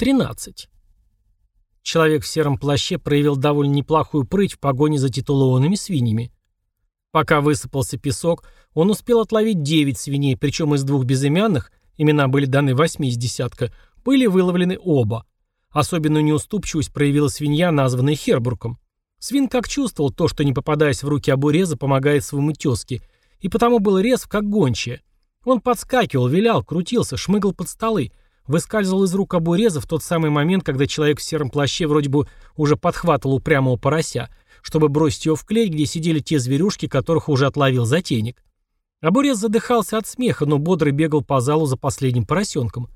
13. Человек в сером плаще проявил довольно неплохую прыть в погоне за титулованными свиньями. Пока высыпался песок, он успел отловить 9 свиней, причем из двух безымянных, имена были даны 8 из десятка, были выловлены оба. Особенную неуступчивость проявила свинья, названная Хербурком. Свин как чувствовал то, что не попадаясь в руки обуреза, помогает своему тезке, и потому был резв, как гончая. Он подскакивал, вилял, крутился, шмыгал под столы, выскальзывал из рук обуреза в тот самый момент, когда человек в сером плаще вроде бы уже подхватывал упрямого порося, чтобы бросить его в клеть, где сидели те зверюшки, которых уже отловил затейник. Обурез задыхался от смеха, но бодро бегал по залу за последним поросенком.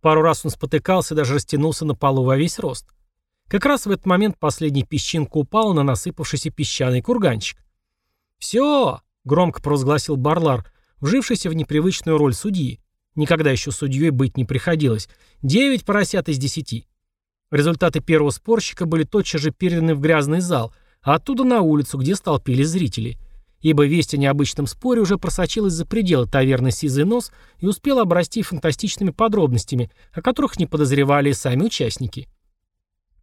Пару раз он спотыкался и даже растянулся на полу во весь рост. Как раз в этот момент последняя песчинка упала на насыпавшийся песчаный курганчик. «Все!» — громко провозгласил Барлар, вжившийся в непривычную роль судьи. Никогда еще судьей быть не приходилось. Девять поросят из десяти. Результаты первого спорщика были тотчас же переданы в грязный зал, а оттуда на улицу, где столпились зрители. Ибо весть о необычном споре уже просочилась за пределы таверны «Сизый нос» и успела обрасти фантастичными подробностями, о которых не подозревали и сами участники.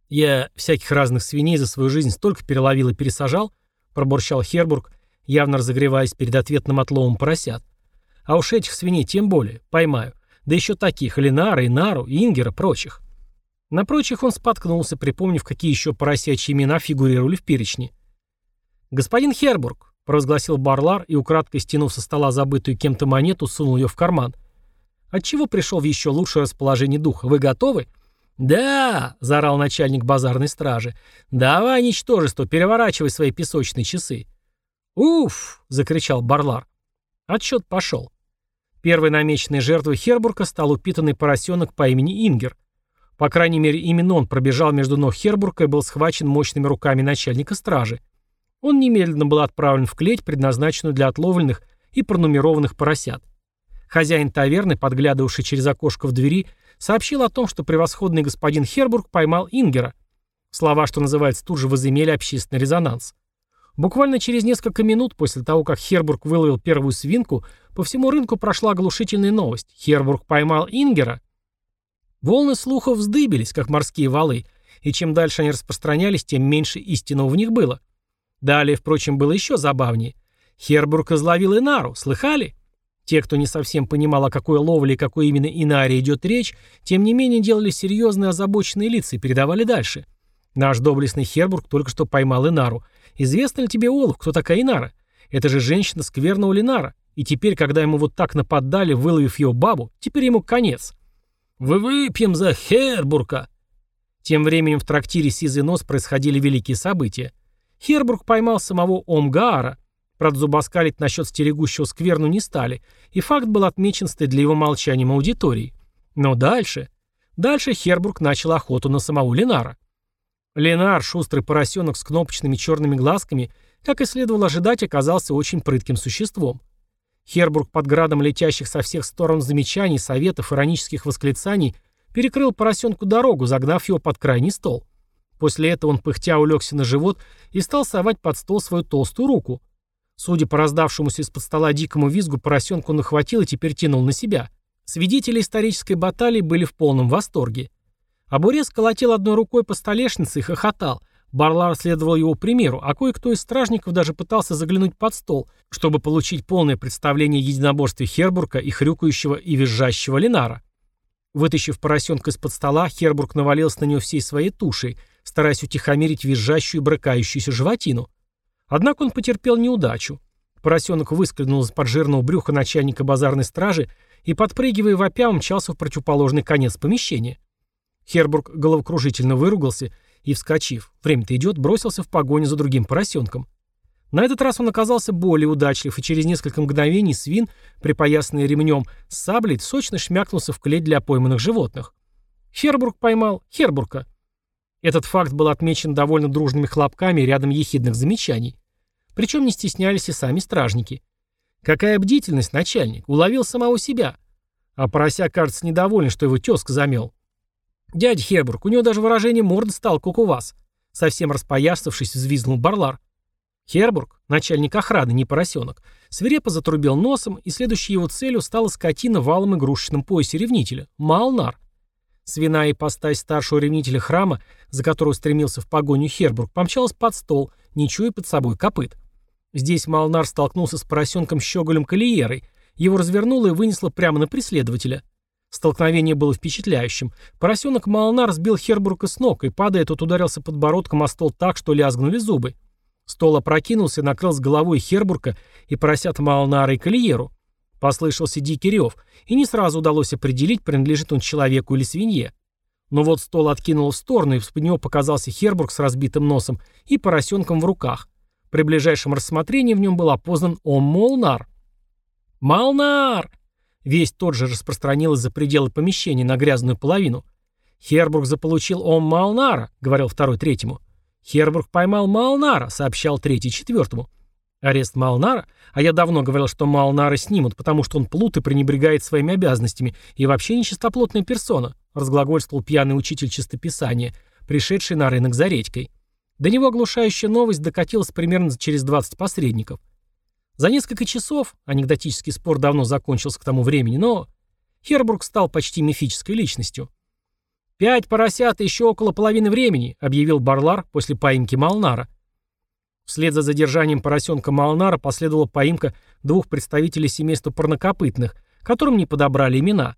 «Я всяких разных свиней за свою жизнь столько переловил и пересажал», — пробурчал Хербург, явно разогреваясь перед ответным отловом поросят. А уж этих свиней тем более, поймаю. Да еще таких, Ленара, Инару, Ингера, прочих. На прочих он споткнулся, припомнив, какие еще поросячьи имена фигурировали в перечне. «Господин Хербург», — провозгласил Барлар и, украдкой стянув со стола забытую кем-то монету, сунул ее в карман. «Отчего пришел в еще лучшее расположение духа? Вы готовы?» «Да!» — заорал начальник базарной стражи. «Давай, ничтожество, переворачивай свои песочные часы. «Уф!» — закричал Барлар. Отсчет пошел. Первой намеченной жертвой Хербурга стал упитанный поросенок по имени Ингер. По крайней мере, именно он пробежал между ног Хербурга и был схвачен мощными руками начальника стражи. Он немедленно был отправлен в клеть, предназначенную для отловленных и пронумерованных поросят. Хозяин таверны, подглядывавший через окошко в двери, сообщил о том, что превосходный господин Хербург поймал Ингера. Слова, что называется, тут же возымели общественный резонанс. Буквально через несколько минут после того, как Хербург выловил первую свинку, по всему рынку прошла оглушительная новость. Хербург поймал Ингера. Волны слухов вздыбились, как морские валы, и чем дальше они распространялись, тем меньше истинного в них было. Далее, впрочем, было еще забавнее. Хербург изловил Инару, слыхали? Те, кто не совсем понимал, о какой ловле и какой именно Инаре идет речь, тем не менее делали серьезные озабоченные лица и передавали дальше. Наш доблестный Хербург только что поймал Инару, Известно ли тебе, Олух, кто такая Инара? Это же женщина скверного Линара. И теперь, когда ему вот так нападали, выловив ее бабу, теперь ему конец. «Вы выпьем за Хербурга!» Тем временем в трактире «Сизый нос» происходили великие события. Хербург поймал самого Омгаара. Правда, зубоскалить насчет стерегущего скверну не стали, и факт был отмечен стыдливым молчанием аудитории. Но дальше... Дальше Хербург начал охоту на самого Ленара. Ленар, шустрый поросенок с кнопочными черными глазками, как и следовало ожидать, оказался очень прытким существом. Хербург под градом летящих со всех сторон замечаний, советов, иронических восклицаний перекрыл поросенку дорогу, загнав его под крайний стол. После этого он пыхтя улегся на живот и стал совать под стол свою толстую руку. Судя по раздавшемуся из-под стола дикому визгу, поросенку он охватил и теперь тянул на себя. Свидетели исторической баталии были в полном восторге. Абурес колотил одной рукой по столешнице и хохотал. Барлар следовал его примеру, а кое-кто из стражников даже пытался заглянуть под стол, чтобы получить полное представление единоборстве Хербурга и хрюкающего и визжащего Ленара. Вытащив поросенка из-под стола, Хербург навалился на него всей своей тушей, стараясь утихомирить визжащую и брыкающуюся животину. Однако он потерпел неудачу. Поросенок выскользнул из-под жирного брюха начальника базарной стражи и, подпрыгивая вопя, умчался в противоположный конец помещения. Хербург головокружительно выругался и, вскочив, время-то идет, бросился в погоню за другим поросенком. На этот раз он оказался более удачлив, и через несколько мгновений свин, припоясанный ремнем с саблей, сочно шмякнулся в клеть для пойманных животных. Хербург поймал Хербурга. Этот факт был отмечен довольно дружными хлопками рядом ехидных замечаний. Причем не стеснялись и сами стражники. Какая бдительность, начальник, уловил самого себя. А порося, кажется, недоволен, что его тезка замел. «Дядя Хербург, у него даже выражение морды стало, как у вас», совсем распоясавшись, взвизгнул Барлар. Хербург, начальник охраны, не поросенок, свирепо затрубил носом, и следующей его целью стала скотина в валом игрушечном поясе ревнителя – Малнар. Свиная ипостась старшего ревнителя храма, за которого стремился в погоню Хербург, помчалась под стол, не чуя под собой копыт. Здесь Малнар столкнулся с поросенком Щеголем Калиерой, его развернуло и вынесло прямо на преследователя. Столкновение было впечатляющим. Поросенок Малнар сбил Хербурга с ног, и, падая, тот ударился подбородком о стол так, что лязгнули зубы. Стол опрокинулся и накрыл с головой Хербурга и поросят Малнара и Калиеру. Послышался дикий рев, и не сразу удалось определить, принадлежит он человеку или свинье. Но вот стол откинул в сторону, и из-под него показался Хербург с разбитым носом и поросенком в руках. При ближайшем рассмотрении в нем был опознан Ом Молнар. «Малнар!» Весть тот же распространилась за пределы помещения на грязную половину. «Хербург заполучил Ом Малнара», — говорил второй третьему. «Хербург поймал Малнара», — сообщал третий четвертому. Арест Малнара? А я давно говорил, что Малнара снимут, потому что он плут и пренебрегает своими обязанностями, и вообще нечистоплотная персона, разглагольствовал пьяный учитель чистописания, пришедший на рынок за редькой. До него оглушающая новость докатилась примерно через 20 посредников. За несколько часов, анекдотический спор давно закончился к тому времени, но Хербург стал почти мифической личностью. «Пять поросят и еще около половины времени», — объявил Барлар после поимки Малнара. Вслед за задержанием поросенка Малнара последовала поимка двух представителей семейства парнокопытных, которым не подобрали имена.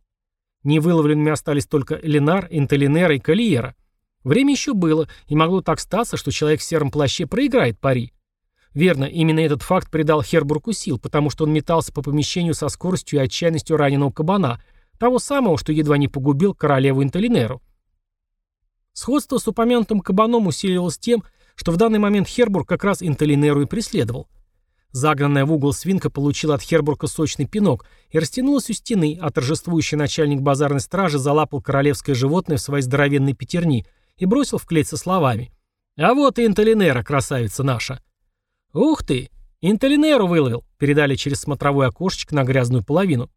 Невыловленными остались только Ленар, Интелинера и Калиера. Время еще было, и могло так статься, что человек в сером плаще проиграет пари. Верно, именно этот факт придал Хербургу сил, потому что он метался по помещению со скоростью и отчаянностью раненого кабана, того самого, что едва не погубил королеву Интелинеру. Сходство с упомянутым кабаном усиливалось тем, что в данный момент Хербург как раз Интелинеру и преследовал. Загнанная в угол свинка получила от Хербурга сочный пинок и растянулась у стены, а торжествующий начальник базарной стражи залапал королевское животное в свои здоровенные пятерни и бросил в клеть со словами «А вот и Интелинера, красавица наша!» «Ух ты! Интелинеру выловил!» — передали через смотровой окошечко на грязную половину.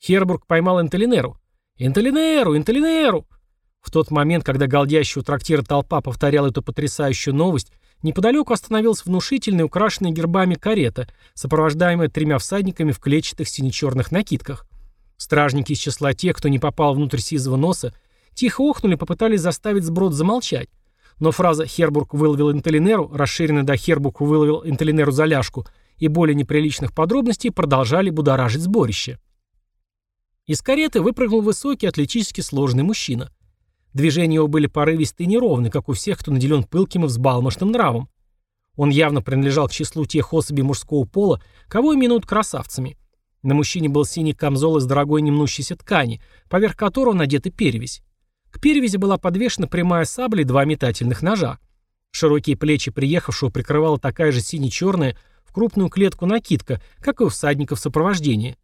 Хербург поймал Интелинеру. «Интелинеру! Интелинеру!» В тот момент, когда голдящая у трактира толпа повторяла эту потрясающую новость, неподалеку остановилась внушительная, украшенная гербами карета, сопровождаемая тремя всадниками в клетчатых сине-черных накидках. Стражники из числа тех, кто не попал внутрь сизого носа, тихо охнули и попытались заставить сброд замолчать. Но фраза «Хербург выловил Интелинеру», расширенная до «Хербург выловил Интелинеру за ляжку» и более неприличных подробностей продолжали будоражить сборище. Из кареты выпрыгнул высокий, атлетически сложный мужчина. Движения его были порывистые и неровны, как у всех, кто наделен пылким и взбалмошным нравом. Он явно принадлежал к числу тех особей мужского пола, кого именуют красавцами. На мужчине был синий камзол из дорогой немнущейся ткани, поверх которого надета перевязь. Перевязи была подвешена прямая сабля и два метательных ножа. Широкие плечи приехавшего прикрывала такая же сине-черная в крупную клетку накидка, как и у всадников сопровождения.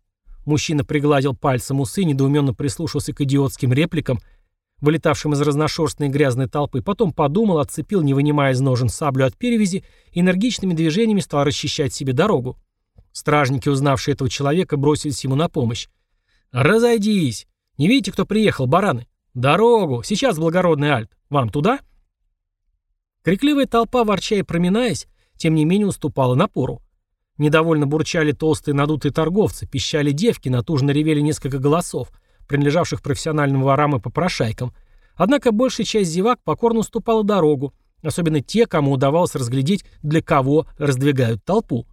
Мужчина пригладил пальцем усы, недоуменно прислушался к идиотским репликам вылетавшим из разношерстной грязной толпы, потом подумал, отцепил, не вынимая из ножен саблю от перевязи, и энергичными движениями стал расчищать себе дорогу. Стражники, узнавшие этого человека, бросились ему на помощь. «Разойдись! Не видите, кто приехал, бараны? Дорогу! Сейчас благородный Альт! Вам туда?» Крикливая толпа, ворча и проминаясь, тем не менее уступала напору. Недовольно бурчали толстые надутые торговцы, пищали девки, натужно ревели несколько голосов — принадлежавших профессиональным ворам и попрошайкам. Однако большая часть зевак покорно уступала дорогу, особенно те, кому удавалось разглядеть, для кого раздвигают толпу.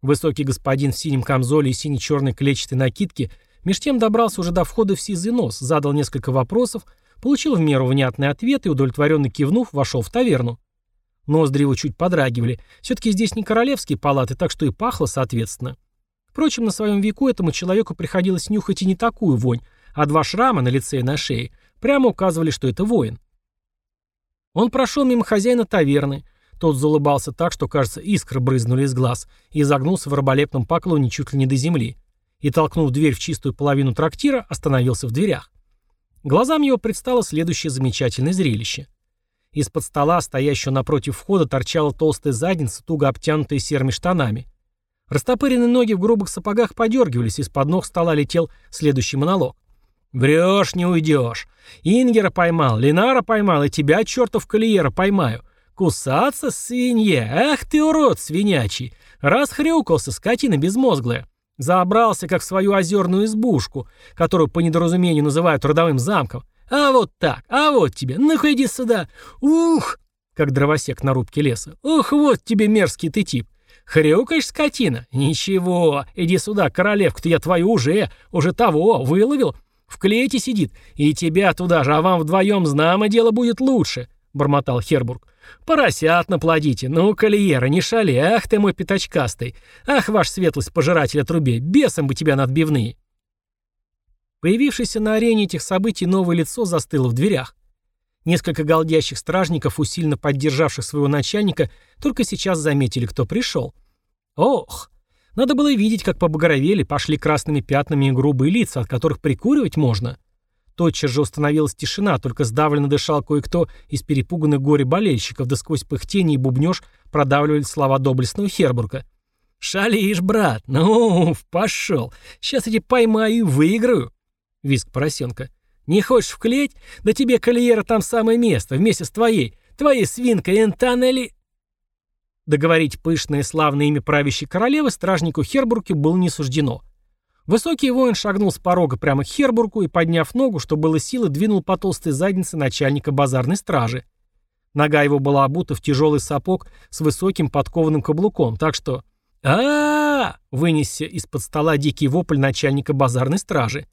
Высокий господин в синем камзоле и сине-черной клетчатой накидке меж тем добрался уже до входа в сизый нос, задал несколько вопросов, получил в меру внятный ответ и, удовлетворенно кивнув, вошел в таверну. Ноздри его чуть подрагивали. Все-таки здесь не королевские палаты, так что и пахло соответственно. Впрочем, на своем веку этому человеку приходилось нюхать и не такую вонь, а два шрама на лице и на шее прямо указывали, что это воин. Он прошел мимо хозяина таверны. Тот залыбался так, что, кажется, искры брызнули из глаз, и загнулся в раболепном поклоне чуть ли не до земли. И, толкнув дверь в чистую половину трактира, остановился в дверях. Глазам его предстало следующее замечательное зрелище. Из-под стола, стоящего напротив входа, торчала толстая задница, туго обтянутая серыми штанами. Растопыренные ноги в грубых сапогах подергивались, из-под ног стола летел следующий монолог. «Врешь, не уйдешь. Ингера поймал, Ленара поймал, и тебя, чертов кольера, поймаю. Кусаться, свинье? Ах ты, урод свинячий! Расхрюкался, скотина безмозглая. Забрался, как в свою озерную избушку, которую по недоразумению называют родовым замком. А вот так, а вот тебе, ну-ка иди сюда. Ух!» Как дровосек на рубке леса. «Ух, вот тебе мерзкий ты тип. Хрюкаешь, скотина? Ничего, иди сюда, королевку-то я твою уже, уже того, выловил. В клете сидит. И тебя туда же, а вам вдвоем знамо дело будет лучше», — бормотал Хербург. «Поросят наплодите. Ну, кольера, не шали. Ах ты мой пятачкастый. Ах, ваш светлость, пожиратель отрубей. Бесом бы тебя на отбивные». Появившееся на арене этих событий новое лицо застыло в дверях. Несколько голдящих стражников, усиленно поддержавших своего начальника, только сейчас заметили, кто пришел. Ох, надо было видеть, как побагровели, пошли красными пятнами и грубые лица, от которых прикуривать можно. Тотчас же установилась тишина, только сдавленно дышал кое-кто из перепуганных горе болельщиков, да сквозь пыхтение и бубнёж продавливали слова доблестного Хербурга. «Шалишь, брат! Ну, пошел! Сейчас эти поймаю и выиграю!» Виск поросенка. «Не хочешь вклеить? Да тебе, кольера, там самое место, вместе с твоей, твоей свинкой Энтанели...» Договорить пышное славное имя правящей королевы стражнику Хербурге было не суждено. Высокий воин шагнул с порога прямо к Хербургу и, подняв ногу, что было силы, двинул по толстой заднице начальника базарной стражи. Нога его была обута в тяжелый сапог с высоким подкованным каблуком, так что... а, -а, -а вынесся из-под стола дикий вопль начальника базарной стражи.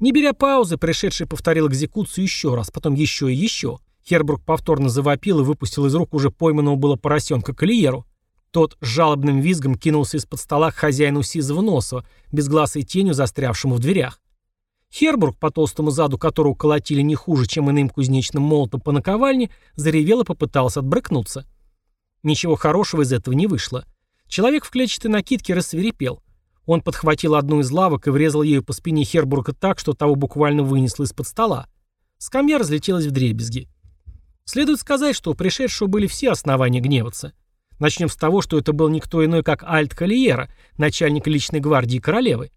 Не беря паузы, пришедший повторил экзекуцию еще раз, потом еще и еще. Хербург повторно завопил и выпустил из рук уже пойманного было поросенка Калиеру. Тот с жалобным визгом кинулся из-под стола к хозяину сизого носа, безгласой тенью застрявшему в дверях. Хербург, по толстому заду которого колотили не хуже, чем иным кузнечным молотом по наковальне, заревел и попытался отбрыкнуться. Ничего хорошего из этого не вышло. Человек в клетчатой накидке рассверепел. Он подхватил одну из лавок и врезал ею по спине Хербурга так, что того буквально вынесло из-под стола. Скамья разлетелась в дребезги. Следует сказать, что у пришедшего были все основания гневаться. Начнем с того, что это был никто иной, как Альт Калиера, начальник личной гвардии королевы.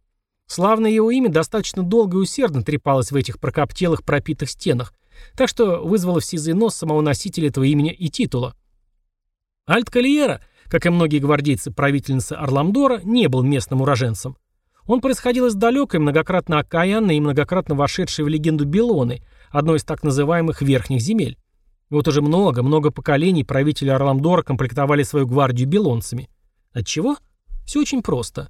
Славное его имя достаточно долго и усердно трепалось в этих прокоптелых пропитых стенах, так что вызвало в сизый нос самого носителя этого имени и титула. Альт Калиера, как и многие гвардейцы правительницы Орламдора, не был местным уроженцем. Он происходил из далекой, многократно окаянной и многократно вошедшей в легенду Белоны, одной из так называемых верхних земель. Вот уже много, много поколений правители Орламдора комплектовали свою гвардию белонцами. Отчего? Все очень просто.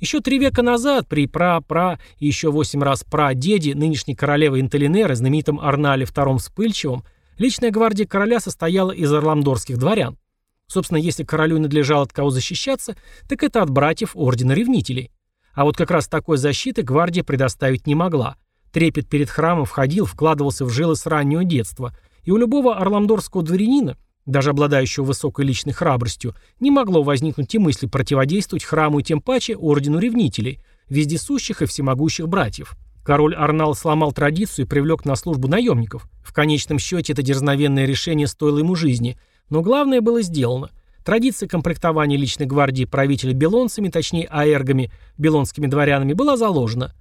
Еще три века назад при пра-пра и еще восемь раз пра-деде нынешней королевы Интелинеры, знаменитом Арнале II Вспыльчивом, личная гвардия короля состояла из орламдорских дворян. Собственно, если королю надлежало от кого защищаться, так это от братьев Ордена Ревнителей. А вот как раз такой защиты гвардия предоставить не могла. Трепет перед храмом входил, вкладывался в жилы с раннего детства – и у любого орламдорского дворянина, даже обладающего высокой личной храбростью, не могло возникнуть и мысли противодействовать храму и тем паче ордену ревнителей, вездесущих и всемогущих братьев. Король Арнал сломал традицию и привлек на службу наемников. В конечном счете это дерзновенное решение стоило ему жизни, но главное было сделано. Традиция комплектования личной гвардии правителя белонцами, точнее аэргами, белонскими дворянами, была заложена.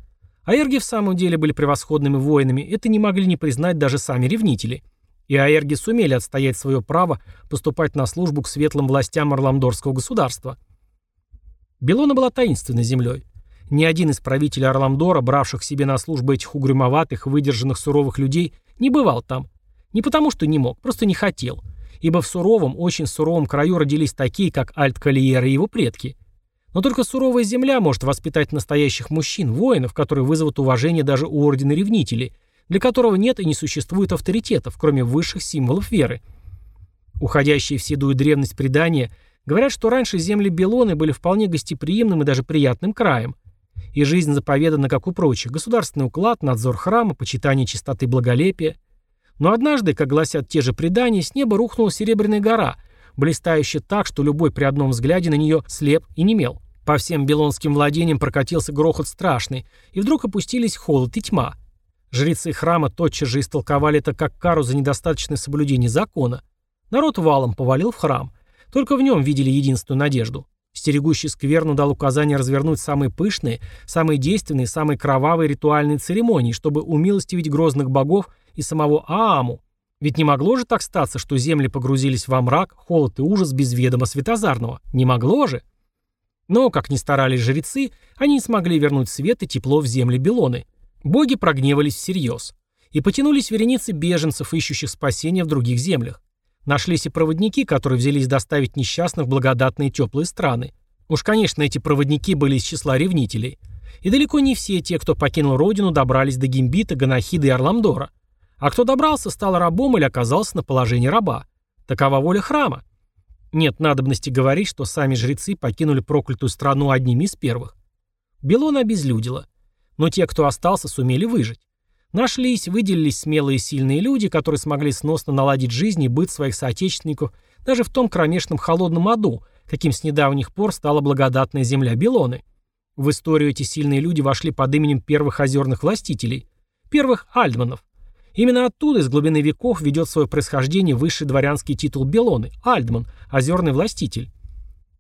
Аэрги в самом деле были превосходными воинами, это не могли не признать даже сами ревнители. И аэрги сумели отстоять свое право поступать на службу к светлым властям Орламдорского государства. Белона была таинственной землей. Ни один из правителей Орламдора, бравших себе на службу этих угрюмоватых, выдержанных суровых людей, не бывал там. Не потому, что не мог, просто не хотел. Ибо в суровом, очень суровом краю родились такие, как Альт-Калиер и его предки. Но только суровая земля может воспитать настоящих мужчин, воинов, которые вызовут уважение даже у Ордена Ревнителей, для которого нет и не существует авторитетов, кроме высших символов веры. Уходящие в седую древность предания говорят, что раньше земли Белоны были вполне гостеприимным и даже приятным краем. И жизнь заповедана, как у прочих, государственный уклад, надзор храма, почитание чистоты благолепия. Но однажды, как гласят те же предания, с неба рухнула Серебряная гора, блистающая так, что любой при одном взгляде на нее слеп и немел. По всем белонским владениям прокатился грохот страшный, и вдруг опустились холод и тьма. Жрецы храма тотчас же истолковали это как кару за недостаточное соблюдение закона. Народ валом повалил в храм. Только в нем видели единственную надежду. Стерегущий скверну дал указание развернуть самые пышные, самые действенные, самые кровавые ритуальные церемонии, чтобы умилостивить грозных богов и самого Ааму. Ведь не могло же так статься, что земли погрузились во мрак, холод и ужас без ведома Светозарного. Не могло же. Но, как ни старались жрецы, они не смогли вернуть свет и тепло в земли Белоны. Боги прогневались всерьез. И потянулись вереницы беженцев, ищущих спасения в других землях. Нашлись и проводники, которые взялись доставить несчастных в благодатные теплые страны. Уж, конечно, эти проводники были из числа ревнителей. И далеко не все те, кто покинул родину, добрались до Гимбита, Ганахида и Орламдора. А кто добрался, стал рабом или оказался на положении раба. Такова воля храма. Нет надобности говорить, что сами жрецы покинули проклятую страну одними из первых. Белона обезлюдила. Но те, кто остался, сумели выжить. Нашлись, выделились смелые и сильные люди, которые смогли сносно наладить жизнь и быт своих соотечественников даже в том кромешном холодном аду, каким с недавних пор стала благодатная земля Белоны. В историю эти сильные люди вошли под именем первых озерных властителей, первых альдманов. Именно оттуда, из глубины веков, ведет свое происхождение высший дворянский титул Белоны – Альдман, озерный властитель.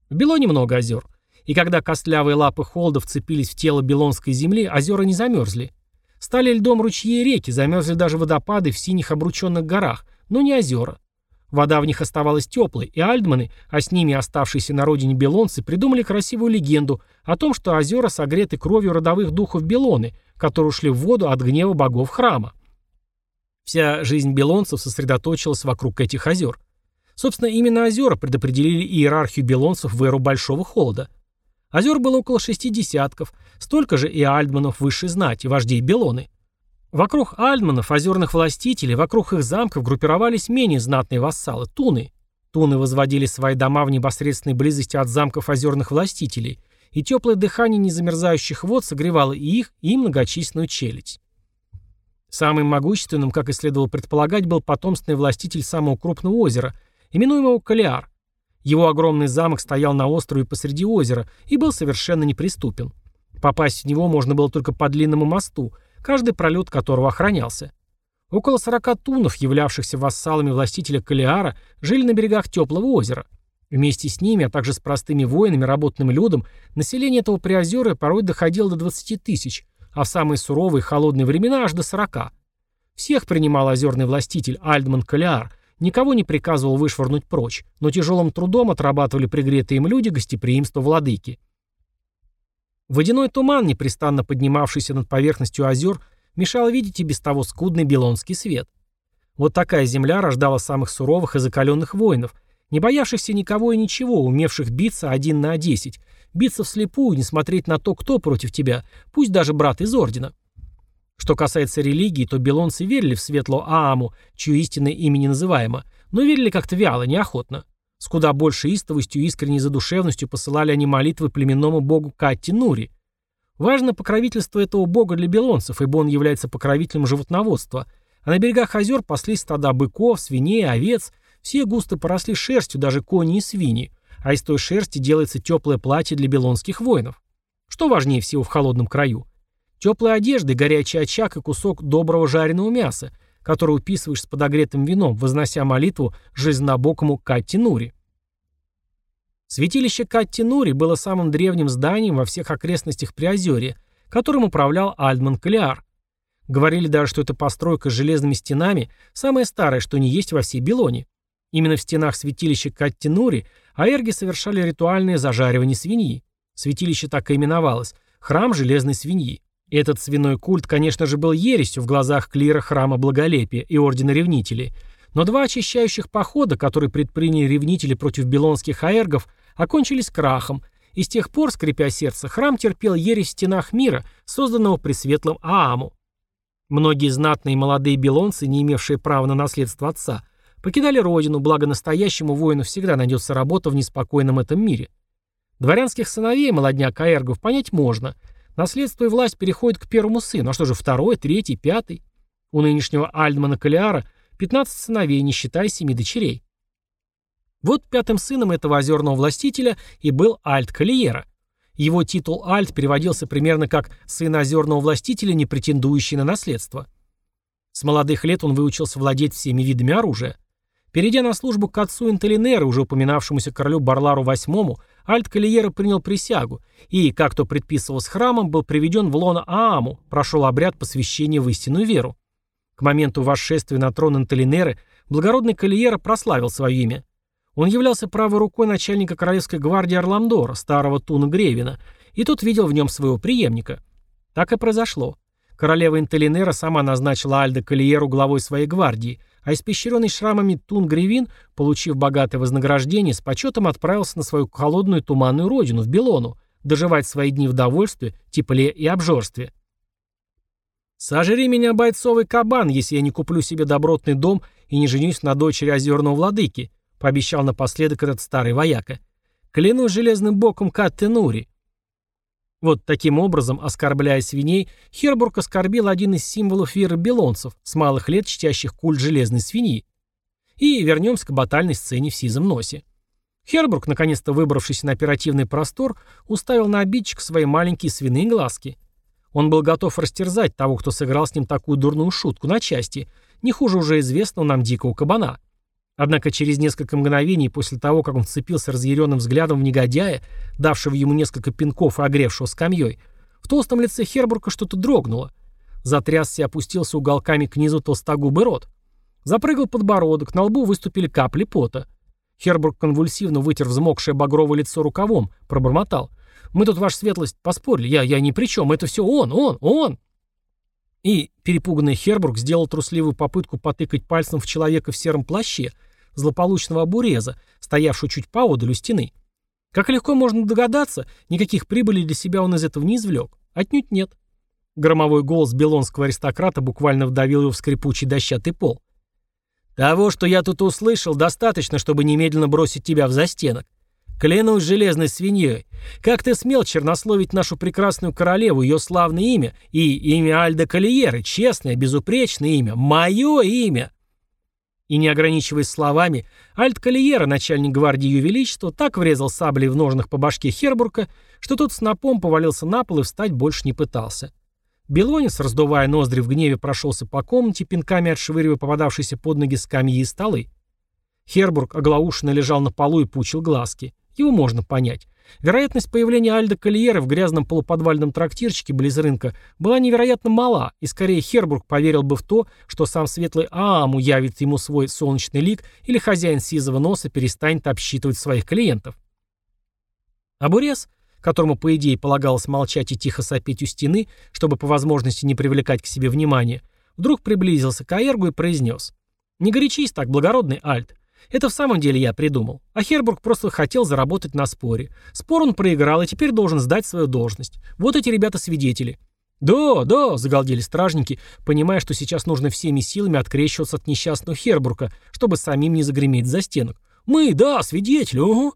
В Белоне много озер. И когда костлявые лапы холда вцепились в тело Белонской земли, озера не замерзли. Стали льдом ручьи и реки, замерзли даже водопады в синих обрученных горах, но не озера. Вода в них оставалась теплой, и альдманы, а с ними оставшиеся на родине белонцы, придумали красивую легенду о том, что озера согреты кровью родовых духов Белоны, которые ушли в воду от гнева богов храма. Вся жизнь белонцев сосредоточилась вокруг этих озер. Собственно, именно озера предопределили иерархию белонцев в эру Большого Холода – Озер было около шести десятков, столько же и альдманов высшей знати, вождей Белоны. Вокруг альдманов, озерных властителей, вокруг их замков группировались менее знатные вассалы – туны. Туны возводили свои дома в непосредственной близости от замков озерных властителей, и теплое дыхание незамерзающих вод согревало и их, и многочисленную челядь. Самым могущественным, как и следовало предполагать, был потомственный властитель самого крупного озера, именуемого Калиар. Его огромный замок стоял на острове посреди озера и был совершенно неприступен. Попасть в него можно было только по длинному мосту, каждый пролет которого охранялся. Около 40 тунов, являвшихся вассалами властителя Калиара, жили на берегах теплого озера. Вместе с ними, а также с простыми воинами, работным людом, население этого приозера порой доходило до 20 тысяч, а в самые суровые холодные времена аж до 40. Всех принимал озерный властитель Альдман Калиар – Никого не приказывал вышвырнуть прочь, но тяжелым трудом отрабатывали пригретые им люди гостеприимство владыки. Водяной туман, непрестанно поднимавшийся над поверхностью озер, мешал видеть и без того скудный белонский свет. Вот такая земля рождала самых суровых и закаленных воинов, не боявшихся никого и ничего, умевших биться один на десять, биться вслепую, не смотреть на то, кто против тебя, пусть даже брат из ордена. Что касается религии, то белонцы верили в светлую Ааму, чье истинное имя не называемо, но верили как-то вяло, неохотно. С куда большей истовостью и искренней задушевностью посылали они молитвы племенному богу Катти Нури. Важно покровительство этого бога для белонцев, ибо он является покровителем животноводства, а на берегах озер паслись стада быков, свиней, овец, все густо поросли шерстью, даже кони и свиньи, а из той шерсти делается теплое платье для белонских воинов. Что важнее всего в холодном краю? Теплая одежда, горячий очаг и кусок доброго жареного мяса, который уписываешь с подогретым вином, вознося молитву жизненобокому Катти Нури. Святилище Катти Нури было самым древним зданием во всех окрестностях Приозерья, которым управлял Альдман Калиар. Говорили даже, что эта постройка с железными стенами самая старая, что не есть во всей Белоне. Именно в стенах святилища Каттинури аэрги совершали ритуальное зажаривание свиньи. Святилище так и именовалось – храм железной свиньи. Этот свиной культ, конечно же, был ересью в глазах клира храма Благолепия и Ордена Ревнителей, но два очищающих похода, которые предприняли ревнители против белонских аэргов, окончились крахом, и с тех пор, скрипя сердце, храм терпел ересь в стенах мира, созданного пресветлым Ааму. Многие знатные молодые белонцы, не имевшие права на наследство отца, покидали родину, благо настоящему воину всегда найдется работа в неспокойном этом мире. Дворянских сыновей молодняк аэргов понять можно – Наследство и власть переходят к первому сыну. А что же второй, третий, пятый? У нынешнего Альдмана Калиара 15 сыновей, не считая семи дочерей. Вот пятым сыном этого озерного властителя и был Альт Калиера. Его титул Альт переводился примерно как «сын озерного властителя, не претендующий на наследство». С молодых лет он выучился владеть всеми видами оружия. Перейдя на службу к отцу Интелинера, уже упоминавшемуся королю Барлару VIII, Альт Калиера принял присягу и, как то предписывалось храмом, был приведен в лоно Ааму, прошел обряд посвящения в истинную веру. К моменту восшествия на трон Интелинеры благородный Калиера прославил свое имя. Он являлся правой рукой начальника королевской гвардии Орламдора, старого Туна Гревина, и тот видел в нем своего преемника. Так и произошло. Королева Интелинера сама назначила Альдо Калиеру главой своей гвардии, а испещренный шрамами Тун Гривин, получив богатое вознаграждение, с почетом отправился на свою холодную туманную родину, в Белону, доживать свои дни в довольстве, тепле и обжорстве. «Сожри меня, бойцовый кабан, если я не куплю себе добротный дом и не женюсь на дочери озерного владыки», пообещал напоследок этот старый вояка. «Клянусь железным боком Каттенури». Вот таким образом, оскорбляя свиней, Хербург оскорбил один из символов веры белонцев, с малых лет чтящих культ железной свиньи. И вернемся к батальной сцене в сизом носе. Хербург, наконец-то выбравшись на оперативный простор, уставил на обидчика свои маленькие свиные глазки. Он был готов растерзать того, кто сыграл с ним такую дурную шутку, на части, не хуже уже известного нам дикого кабана. Однако через несколько мгновений после того, как он вцепился разъяренным взглядом в негодяя, давшего ему несколько пинков и огревшего скамьей, в толстом лице Хербурга что-то дрогнуло. Затрясся и опустился уголками к низу толстогубый рот. Запрыгал подбородок, на лбу выступили капли пота. Хербург конвульсивно вытер взмокшее багровое лицо рукавом, пробормотал. «Мы тут, ваша светлость, поспорили. Я, я ни при чем. Это все он, он, он!» И перепуганный Хербург сделал трусливую попытку потыкать пальцем в человека в сером плаще, злополучного обуреза, стоявшего чуть поодаль у стены. Как легко можно догадаться, никаких прибылей для себя он из этого не извлек. Отнюдь нет. Громовой голос белонского аристократа буквально вдавил его в скрипучий дощатый пол. «Того, что я тут услышал, достаточно, чтобы немедленно бросить тебя в застенок. Клянусь железной свиньей. Как ты смел чернословить нашу прекрасную королеву, ее славное имя, и имя Альда Калиеры, честное, безупречное имя, мое имя?» И не ограничиваясь словами, Альт Калиера, начальник гвардии Ее Величества, так врезал саблей в ножнах по башке Хербурга, что тот снопом повалился на пол и встать больше не пытался. Белонец, раздувая ноздри в гневе, прошелся по комнате, пинками отшвыривая попадавшиеся под ноги скамьи и столы. Хербург оглаушенно лежал на полу и пучил глазки. Его можно понять. Вероятность появления Альда Кальера в грязном полуподвальном трактирчике близ рынка была невероятно мала, и скорее Хербург поверил бы в то, что сам светлый Ааму явит ему свой солнечный лик или хозяин сизого носа перестанет обсчитывать своих клиентов. Абурес, которому, по идее, полагалось молчать и тихо сопеть у стены, чтобы по возможности не привлекать к себе внимания, вдруг приблизился к Аэргу и произнес «Не горячись так, благородный Альт. Это в самом деле я придумал. А Хербург просто хотел заработать на споре. Спор он проиграл и теперь должен сдать свою должность. Вот эти ребята свидетели. «Да, да», — загалдели стражники, понимая, что сейчас нужно всеми силами открещиваться от несчастного Хербурга, чтобы самим не загреметь за стенок. «Мы, да, свидетели, угу».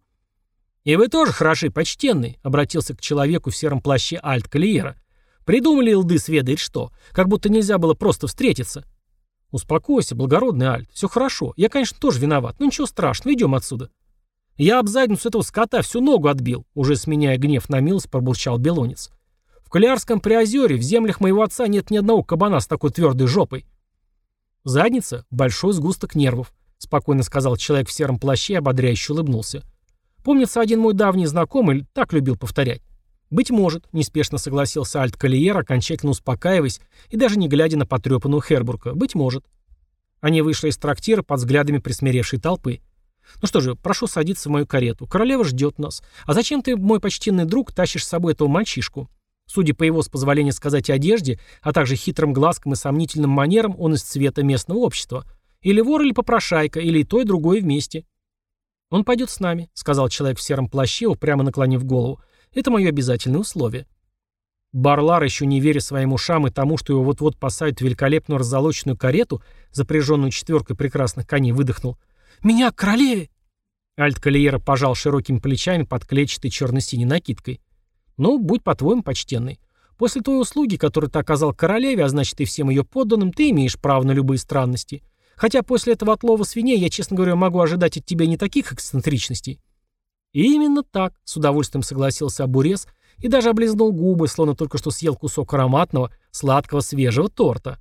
«И вы тоже хороши, почтенный», — обратился к человеку в сером плаще Альт Калиера. «Придумали лды сведает что, как будто нельзя было просто встретиться». «Успокойся, благородный Альт. Все хорошо. Я, конечно, тоже виноват. Но ничего страшного. Идем отсюда». «Я об задницу этого скота всю ногу отбил», уже сменяя гнев на милость, пробурчал Белонец. «В Калиарском приозере, в землях моего отца нет ни одного кабана с такой твердой жопой». «Задница — большой сгусток нервов», — спокойно сказал человек в сером плаще и ободряюще улыбнулся. «Помнится, один мой давний знакомый так любил повторять. «Быть может», — неспешно согласился Альт Калиер, окончательно успокаиваясь и даже не глядя на потрепанную Хербурга. «Быть может». Они вышли из трактира под взглядами присмиревшей толпы. «Ну что же, прошу садиться в мою карету. Королева ждет нас. А зачем ты, мой почтенный друг, тащишь с собой этого мальчишку?» Судя по его, с позволения сказать, одежде, а также хитрым глазкам и сомнительным манерам, он из цвета местного общества. Или вор, или попрошайка, или и то, и другое вместе. «Он пойдет с нами», — сказал человек в сером плаще, упрямо наклонив голову. Это мое обязательное условие. Барлар, еще не веря своим ушам и тому, что его вот-вот посадят в великолепную раззолоченную карету, запряженную четверкой прекрасных коней, выдохнул. «Меня к королеве!» Альт Калиера пожал широкими плечами под клетчатой черно-синей накидкой. «Ну, будь по-твоему почтенный. После той услуги, которую ты оказал королеве, а значит и всем ее подданным, ты имеешь право на любые странности. Хотя после этого отлова свиней я, честно говоря, могу ожидать от тебя не таких эксцентричностей. И именно так, с удовольствием согласился Абурес и даже облизнул губы, словно только что съел кусок ароматного, сладкого свежего торта.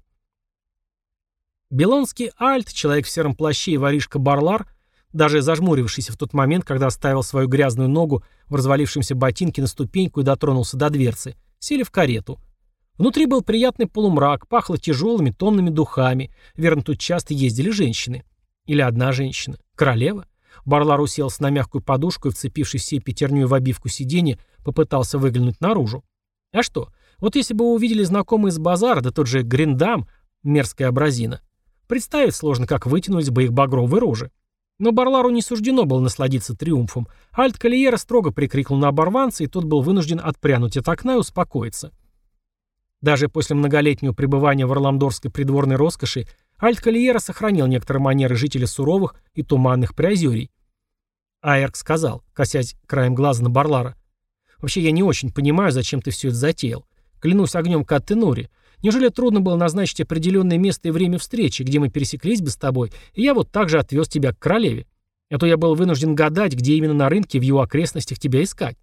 Белонский альт, человек в сером плаще и воришка Барлар, даже зажмурившийся в тот момент, когда ставил свою грязную ногу в развалившемся ботинке на ступеньку и дотронулся до дверцы, сели в карету. Внутри был приятный полумрак, пахло тяжелыми томными духами. Верно, тут часто ездили женщины. Или одна женщина. Королева? Барлар уселся на мягкую подушку и, вцепившись всей пятерней в обивку сиденья, попытался выглянуть наружу. А что? Вот если бы вы увидели знакомый из базара, да тот же Гриндам, мерзкая абразина, представить сложно, как вытянулись бы их багровые рожи. Но Барлару не суждено было насладиться триумфом. Альт Калиера строго прикрикнул на оборванца, и тот был вынужден отпрянуть от окна и успокоиться. Даже после многолетнего пребывания в орламдорской придворной роскоши Альт Калиера сохранил некоторые манеры жителя суровых и туманных приозерий. Айрк сказал, косясь краем глаза на Барлара. «Вообще я не очень понимаю, зачем ты все это затеял. Клянусь огнем Каттенури. Неужели трудно было назначить определенное место и время встречи, где мы пересеклись бы с тобой, и я вот так же отвез тебя к королеве? А то я был вынужден гадать, где именно на рынке в его окрестностях тебя искать».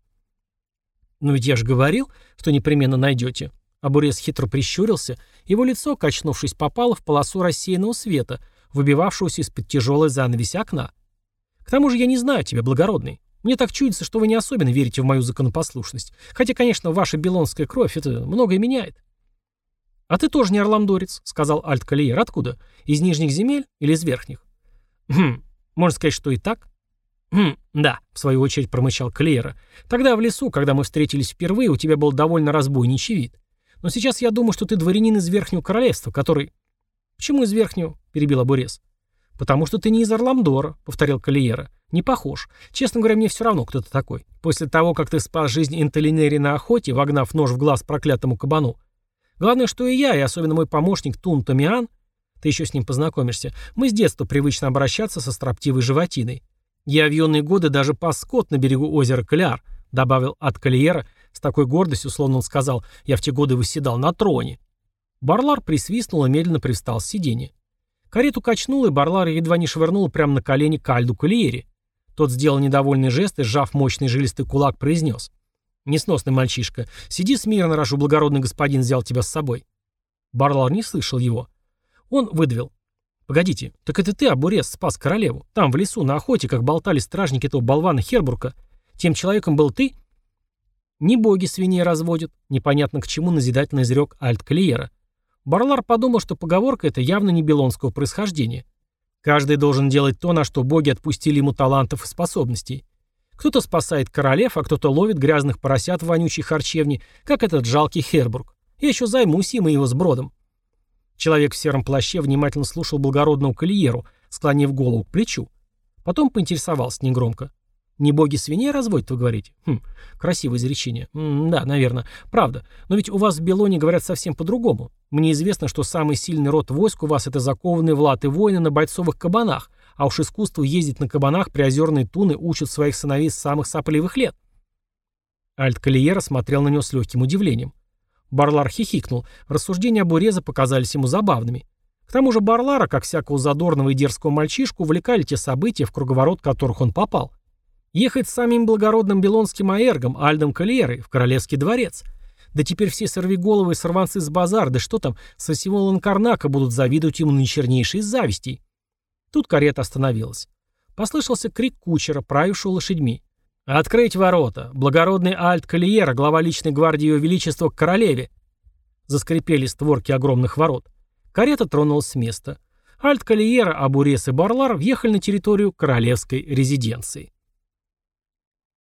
«Но ведь я же говорил, что непременно найдете». Абурес хитро прищурился, его лицо, качнувшись, попало в полосу рассеянного света, выбивавшегося из-под тяжелой занавеси окна. К тому же я не знаю тебя, благородный. Мне так чудится, что вы не особенно верите в мою законопослушность. Хотя, конечно, ваша белонская кровь это многое меняет. А ты тоже не орламдорец, сказал Альт Калиер. Откуда? Из нижних земель или из верхних? Хм, можно сказать, что и так. Хм, да, в свою очередь промычал Калиера. Тогда в лесу, когда мы встретились впервые, у тебя был довольно разбойничий вид. Но сейчас я думаю, что ты дворянин из Верхнего Королевства, который... Почему из Верхнего? Перебил Абурес. «Потому что ты не из Орламдора», — повторил Калиера. «Не похож. Честно говоря, мне все равно, кто ты такой. После того, как ты спас жизнь Интелинери на охоте, вогнав нож в глаз проклятому кабану. Главное, что и я, и особенно мой помощник Тун Томиан, ты еще с ним познакомишься, мы с детства привычно обращаться со строптивой животиной. Я в юные годы даже пас скот на берегу озера Кляр», — добавил от Калиера, с такой гордостью, словно он сказал, «я в те годы выседал на троне». Барлар присвистнул и медленно привстал с сиденья. Карету качнуло, и Барлар едва не швырнул прямо на колени Кальду Калиери. Тот сделал недовольный жест и, сжав мощный жилистый кулак, произнес. «Несносный мальчишка. Сиди смирно, раз благородный господин взял тебя с собой». Барлар не слышал его. Он выдавил. «Погодите, так это ты, Абурес, спас королеву? Там, в лесу, на охоте, как болтали стражники этого болвана Хербурка. Тем человеком был ты?» «Не боги свиней разводят», — непонятно к чему назидательно изрек Альт Калиера. Барлар подумал, что поговорка эта явно не белонского происхождения. Каждый должен делать то, на что боги отпустили ему талантов и способностей. Кто-то спасает королев, а кто-то ловит грязных поросят в вонючей харчевне, как этот жалкий Хербург. Я еще займусь им и его сбродом. Человек в сером плаще внимательно слушал благородного кольеру, склонив голову к плечу. Потом поинтересовался негромко. Не боги свиней разводят, вы говорите? Хм, красивое изречение. М да, наверное. Правда. Но ведь у вас в Белоне говорят совсем по-другому. Мне известно, что самый сильный род войск у вас это закованные в латы воины на бойцовых кабанах, а уж искусству ездить на кабанах при озерной туны учат своих сыновей с самых сопливых лет. Альт Калиера смотрел на него с легким удивлением. Барлар хихикнул. Рассуждения Буреза показались ему забавными. К тому же Барлара, как всякого задорного и дерзкого мальчишку, увлекали те события, в круговорот которых он попал. Ехать с самим благородным белонским аэргом Альдом Калиерой в Королевский дворец. Да теперь все сорвиголовые сорванцы с базар, да что там, со всего Ланкарнака будут завидовать ему на чернейшей из завистей. Тут карета остановилась. Послышался крик кучера, правившего лошадьми. «Открыть ворота! Благородный Альт Калиера, глава личной гвардии Ее Величества к королеве!» Заскрипели створки огромных ворот. Карета тронулась с места. Альт Калиера, Абурес и Барлар въехали на территорию королевской резиденции.